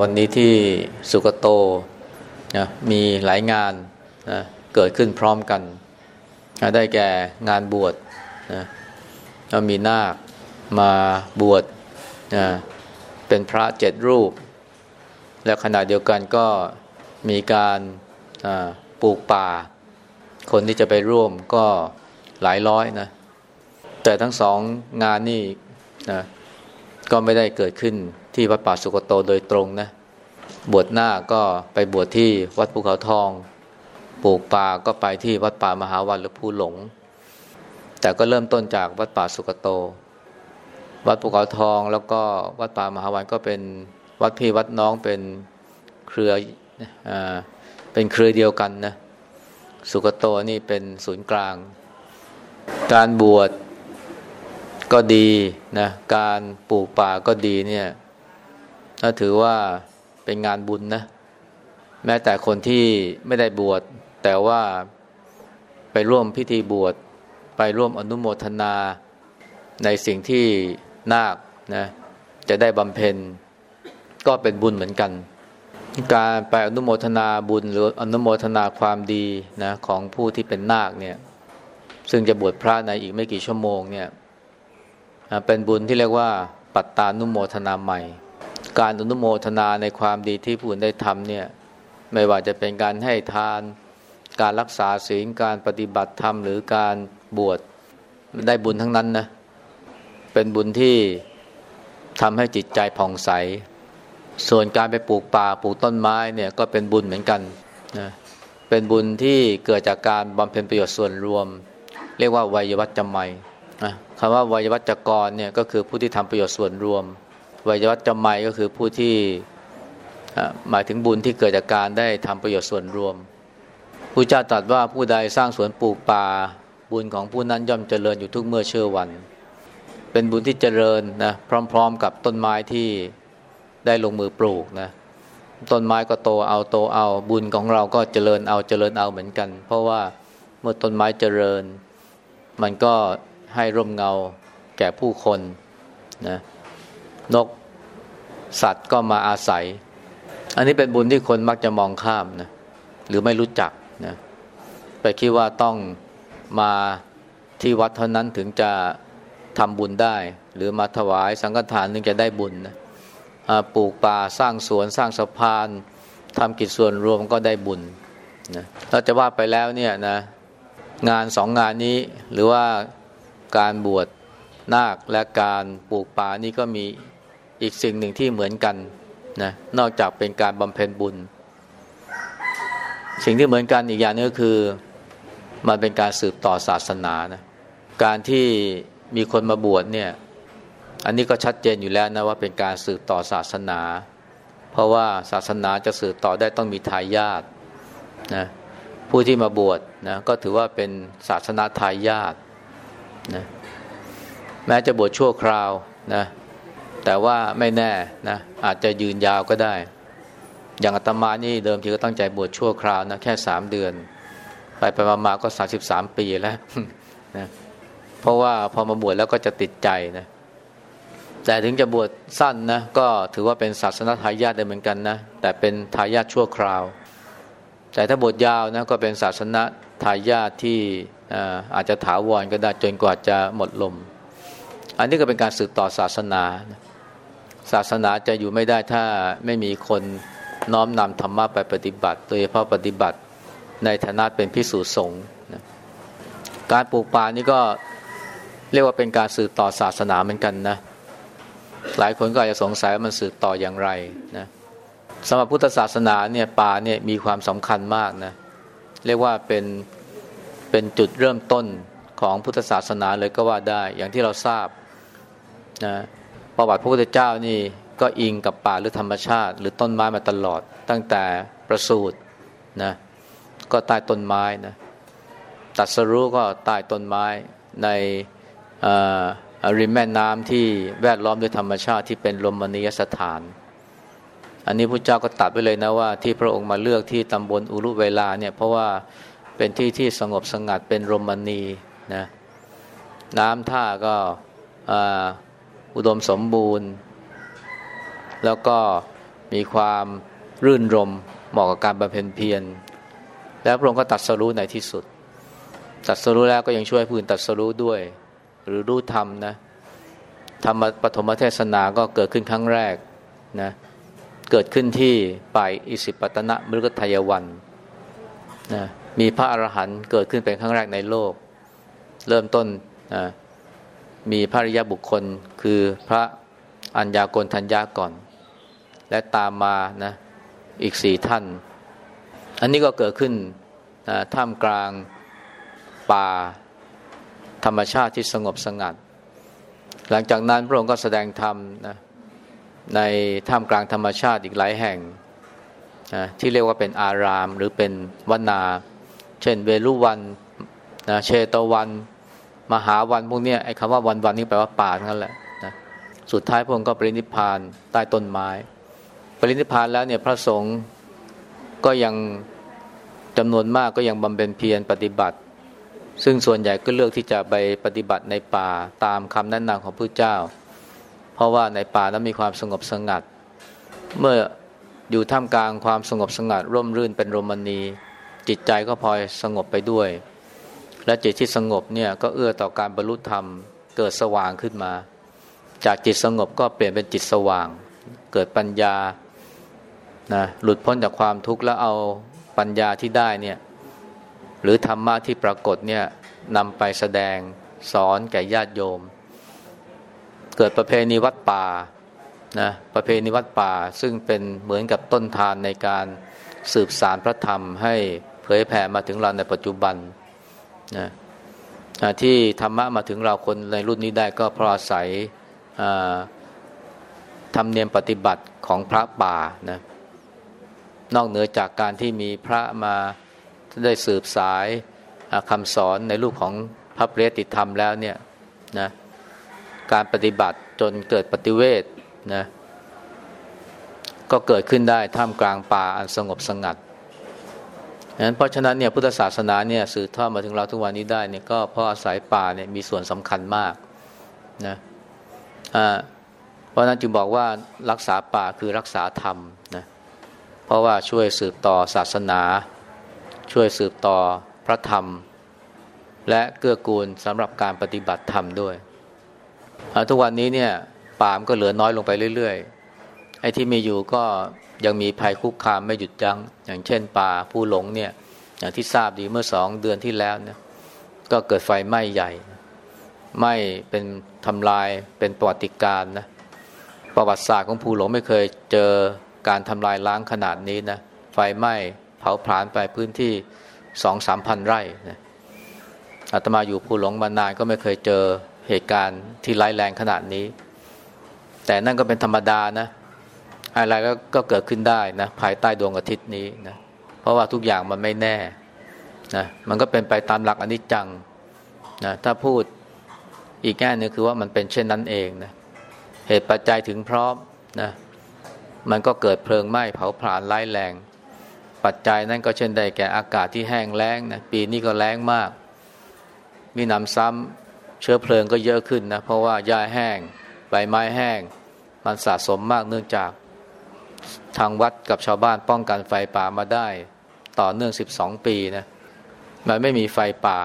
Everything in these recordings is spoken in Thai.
วันนี้ที่สุกโตนะมีหลายงานนะเกิดขึ้นพร้อมกันนะได้แก่งานบวชนะมีนาคมาบวชนะเป็นพระเจ็ดรูป และขณะเดียวกันก็มีการปลูกป่า คนที่จะไปร่วมก็หลายร้อยนะแต่ทั้งสองงานนี่นะก็ไม่ได้เกิดขึ้น ที่วัดป่าสุกโตโดยตรงนะ บวชหน้าก็ไปบวชที่วัดภูเขาทอง ปลูกป่าก็ไปที่วัดป่ามหาวันหรือภูหลง แต่ก็เริ่มต้นจากวัดป่าสุกโต วัดภูเขาทองแล้วก็วัดป่ามหาวันก็เป็นวัดพี่วัดน้องเป็นเครืออ่าเป็นเครือเดียวกันนะสุกโตนี่เป็นศูนย์กลาง การบวชก็ดีนะการปลูกป่าก็ดีเนี่ย ถ้าถือว่าเป็นงานบุญนะ แม้แต่คนที่ไม่ได้บวช แต่ว่าไปร่วมพิธีบวช ไปร่วมอนุโมทนาในสิ่งที่นาคนะจะได้บำเพ็ญก็เป็นบุญเหมือนกัน การไปอนุโมทนาบุญหรืออนุโมทนาความดีนะของผู้ที่เป็นนาคเนี่ย ซึ่งจะบวชพระในอีกไม่กี่ชั่วโมงเนี่ยเป็นบุญที่เรียกว่าปัตตานุโมทนาใหม่ การอนุโมทนาในความดีที่ผู้อื่นได้ทำเนี่ยไม่ว่าจะเป็นการให้ทาน การรักษาศีลการปฏิบัติธรรม หรือการบวชได้บุญทั้งนั้นนะเป็นบุญที่ทำให้จิตใจผ่องใส ส่วนการไปปลูกป่าปลูกต้นไม้เนี่ยก็เป็นบุญเหมือนกันนะเป็นบุญที่เกิดจากการบำเพ็ญประโยชน์ส่วนรวม เรียกว่าวัยวัจจะไมคำว่าวัยวัจกรเนี่ยก็คือผู้ที่ทำประโยชน์ส่วนรวม วัยวัจำไมก็คือผู้ที่หมายถึงบุญที่เกิดจากการได้ทำประโยชน์ส่วนรวมผู้เจ้าตรัสว่าผู้ใดสร้างสวนปลูกป่า บุญของผู้นั้นย่อมเจริญอยู่ทุกเมื่อเชื่อวัน เป็นบุญที่เจริญนะพร้อม ๆ กับต้นไม้ที่ได้ลงมือปลูกนะต้นไม้ก็โตเอาโตเอาบุญของเราก็เจริญเอาเจริญเอาเหมือนกัน เพราะว่าเมื่อต้นไม้เจริญ มันก็ให้ร่มเงาแก่ผู้คนนะ นกสัตว์ก็มาอาศัย อันนี้เป็นบุญที่คนมักจะมองข้ามนะหรือไม่รู้จักนะไปคิดว่าต้องมาที่วัดเท่านั้นถึงจะทำบุญได้ หรือมาถวายสังฆทานถึงจะได้บุญนะปลูกป่าสร้างสวนสร้างสะพานทำกิจส่วนรวมก็ได้บุญนะเราจะว่าไปแล้วเนี่ยนะงานสองงานนี้หรือว่าการบวชนาคและการปลูกป่านี่ก็มี อีกสิ่งหนึ่งที่เหมือนกันนะนอกจากเป็นการบำเพ็ญบุญ สิ่งที่เหมือนกันอีกอย่างนึงก็คือมันเป็นการสืบต่อศาสนานะการที่มีคนมาบวชเนี่ย อันนี้ก็ชัดเจนอยู่แล้วนะว่าเป็นการสืบต่อศาสนา เพราะว่าศาสนาจะสืบต่อได้ต้องมีทายาทนะผู้ที่มาบวชนะก็ถือว่าเป็นศาสนาทายาทนะแม้จะบวชชั่วคราวนะ แต่ว่าไม่แน่นะอาจจะยืนยาวก็ได้ อย่างอาตมานี่เดิมทีก็ตั้งใจบวชชั่วคราวนะแค่สามเดือน ไปไปมามาก็สาสิบสามปีแล้วนะเพราะว่าพอมาบวชแล้วก็จะติดใจนะแต่ถึงจะบวชสั้นนะก็ถือว่าเป็นศาสนาทายาทได้เหมือนกันนะแต่เป็นทายาทชั่วคราว แต่ถ้าบวชยาวนะก็เป็นศาสนาทายาทที่อาจจะถาวรก็ได้จนกว่าจะหมดลม อันนี้ก็เป็นการสืบต่อศาสนา ศาสนาจะอยู่ไม่ได้ถ้าไม่มีคนน้อมนำธรรมะไปปฏิบัติ โดยเฉพาะปฏิบัติในฐานะเป็นพิสูจน์สงฆ์การปลูกป่านี่ก็เรียกว่าเป็นการสืบต่อศาสนาเหมือนกันนะ หลายคนก็อาจจะสงสัยว่ามันสืบต่ออย่างไรนะสำหรับพุทธศาสนาเนี่ยป่าเนี่ยมีความสำคัญมากนะเรียกว่าเป็นเป็นจุดเริ่มต้นของพุทธศาสนาเลยก็ว่าได้ อย่างที่เราทราบนะ ประวัติพระพุทธเจ้านี่ก็อิงกับป่าหรือธรรมชาติ หรือต้นไม้มาตลอด ตั้งแต่ประสูตินะก็ใต้ต้นไม้นะตัดสรู้ก็ใต้ต้นไม้ในริมแม่น้ำที่แวดล้อมด้วยธรรมชาติที่เป็นลมณียสถาน อันนี้พระเจ้าก็ตัดไว้เลยนะว่าที่พระองค์มาเลือกที่ตำบลอุรุเวลาเนี่ยเพราะว่าเป็นที่ที่สงบสงัดเป็นรมณีนะน้ำท่าก็อุ อุดมสมบูรณ์ แล้วก็มีความรื่นรมเหมาะกับการบำเพ็ญเพียร แล้วพระองค์ก็ตัดสรู้ในที่สุด ตัดสรู้แล้วก็ยังช่วยผู้อื่นตัดสรู้ด้วย หรือรู้ธรรมนะธรรมปฐมเทศนาก็เกิดขึ้นครั้งแรกนะเกิดขึ้นที่ป่ายอิสิปตนะมฤคทายวันนะมีพระอรหันต์เกิดขึ้นเป็นครั้งแรกในโลก เริ่มต้นนะ มีพระริยบุคคลคือพระอัญญากรทัญญาก่อน และตามมานะอีกสี่ท่าน อันนี้ก็เกิดขึ้นนะท่ามกลางป่าธรรมชาติที่สงบสงัด หลังจากนั้นพระองค์ก็แสดงธรรมนะในท่ามกลางธรรมชาติอีกหลายแห่งนะที่เรียกว่าเป็นอารามหรือเป็นวนา เช่นเวลุวันนะเชตวัน มหาวันพวกนี้ไอ้คำว่าวันวันนี่แปลว่าป่านั้นแหละนะสุดท้ายพระองค์ก็ปรินิพานใต้ต้นไม้ ปรินิพานแล้วเนี่ยพระสงฆ์ก็ยังจำนวนมากก็ยังบำเพ็ญเพียรปฏิบัติ ซึ่งส่วนใหญ่ก็เลือกที่จะไปปฏิบัติในป่าตามคำแนะนำของพระเจ้า เพราะว่าในป่านั้นมีความสงบสงัด เมื่ออยู่ท่ามกลางความสงบสงัดร่มรื่นเป็นโรมณีจิตใจก็พลอยสงบไปด้วย และจิตที่สงบเนี่ยก็เอื้อต่อการบรรลุธรรมเกิดสว่างขึ้นมา จากจิตสงบก็เปลี่ยนเป็นจิตสว่าง เกิดปัญญานะหลุดพ้นจากความทุกข์แล้วเอาปัญญาที่ได้เนี่ยหรือธรรมะที่ปรากฏเนี่ยนำไปแสดงสอนแก่ญาติโยม เกิดประเพณีวัดป่านะประเพณีวัดป่าซึ่งเป็นเหมือนกับต้นทานในการสืบสารพระธรรมให้เผยแผ่มาถึงเราในปัจจุบัน นะที่ธรรมะมาถึงเราคนในรุ่นนี้ได้ก็เพราะอาศัยธรรมเนียมปฏิบัติของพระป่านะนอกเหนือจากการที่มีพระมาได้สืบสายคำสอนในรูปของพระเปรติธรรมแล้วเนี่ยนะการปฏิบัติจนเกิดปฏิเวทนะก็เกิดขึ้นได้ท่ามกลางป่าอันสงบสงัด เพราะฉะนั้นเนี่ยพุทธศาสนาเนี่ยสืบทอดมาถึงเราทุกวันนี้ได้เนี่ยก็เพราะอาศัยป่าเนี่ยมีส่วนสำคัญมากนะอ่าเพราะนั้นจึงบอกว่ารักษาป่าคือรักษาธรรมนะเพราะว่าช่วยสืบต่อศาสนา ช่วยสืบต่อพระธรรม และเกื้อกูลสำหรับการปฏิบัติธรรมด้วยทุกวันนี้เนี่ยป่ามก็เหลือน้อยลงไปเรื่อยๆ ไอ้ที่มีอยู่ก็ยังมีภัยคุกคามไม่หยุดยัง้งอย่างเช่น ป่าผู้หลงเนี่ยอย่างที่ทราบดีเมื่อสองเดือนที่แล้วเนี่ยก็เกิดไฟไหม้ใหญ่ไหม้เป็นทำลายเป็นประวัติการนะประวัติศาสตร์ของผู้หลงไม่เคยเจอการทำลายล้างขนาดนี้นะไฟไหม้เผาผลาญไปพื้นที่สองสามพันไร่นะอาตมาอยู่ผู้หลงมานานก็ไม่เคยเจอเหตุการณ์ที่ร้ายแรงขนาดนี้ แต่นั่นก็เป็นธรรมดานะ อะไรก็ก็เกิดขึ้นได้นะภายใต้ดวงอาทิตย์นี้นะเพราะว่าทุกอย่างมันไม่แน่นะมันก็เป็นไปตามหลักอนิจจังนะถ้าพูดอีกแง่นึงคือว่ามันเป็นเช่นนั้นเองนะเหตุปัจจัยถึงพร้อมนะมันก็เกิดเพลิงไหม้เผาผลาญร้ายแรง ปัจจัยนั้นก็เช่นใดแก่อากาศที่แห้งแล้งนะปีนี้ก็แล้งมาก มีน้ำซ้ำเชื้อเพลิงก็เยอะขึ้นนะเพราะว่าหญ้าแห้งใบไม้แห้ง มันสะสมมากเนื่องจาก ทางวัดกับชาวบ้านป้องกันไฟป่ามาได้ ต่อเนื่อง 12 ปีนะมันไม่มีไฟป่า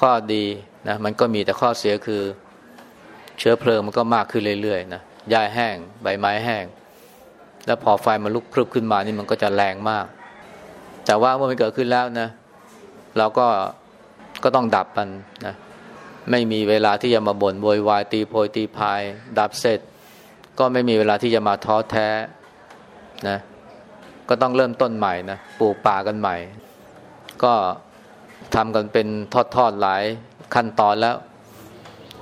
ข้อดีนะมันก็มีแต่ข้อเสียคือ เชื้อเพลิงมันก็มากขึ้นเรื่อยๆนะหญ้าแห้ง ใบไม้แห้ง แล้วพอไฟมันลุกพรึบขึ้นมานี่มันก็จะแรงมาก แต่ว่าเมื่อมันเกิดขึ้นแล้วนะ เราก็ก็ต้องดับมันนะไม่มีเวลาที่จะมาบ่นโวยวายตีโพยตีพาย ดับเสร็จ ก็ไม่มีเวลาที่จะมาท้อแท้นะก็ต้องเริ่มต้นใหม่นะปลูกป่ากันใหม่ ก็ทำกันเป็นทอดๆหลายขั้นตอนแล้ว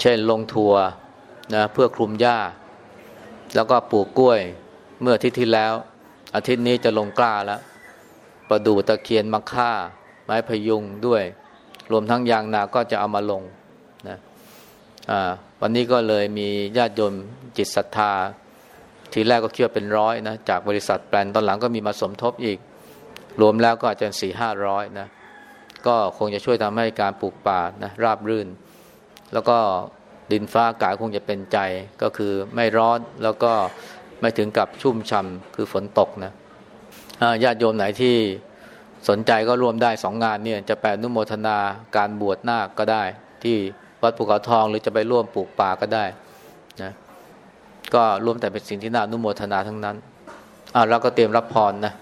เช่นลงทัวนะเพื่อคลุมหญ้า แล้วก็ปลูกกล้วยเมื่ออาทิตย์ที่แล้ว อาทิตย์นี้จะลงกล้าแล้วประดู่ตะเคียนมะค่า ไม้พยุงด้วย รวมทั้งยางนาก็จะเอามาลงนะ วันนี้ก็เลยมีญาติโยมจิตศรัทธา ทีแรกก็คิดว่าเป็นร้อยนะจากบริษัทแปลนตอนหลังก็มีมาสมทบอีก รวมแล้วก็อาจจะสี่ห้าร้อยนะก็คงจะช่วยทำให้การปลูกป่านะราบรื่น แล้วก็ดินฟ้าอากาศคงจะเป็นใจก็คือไม่ร้อนแล้วก็ไม่ถึงกับชุ่มช่ำคือฝนตกนะญาติโยมไหนที่สนใจก็ร่วมได้สองงานเนี่ยจะแปลนุโมทนาการบวชนาคก็ได้ที่ วัดภูเขาทองหรือจะไปร่วมปลูกป่าก็ได้นะก็ร่วมแต่เป็นสิ่งที่น่านุโมทนาทั้งนั้นอ่าเราก็เตรียมรับพรนะ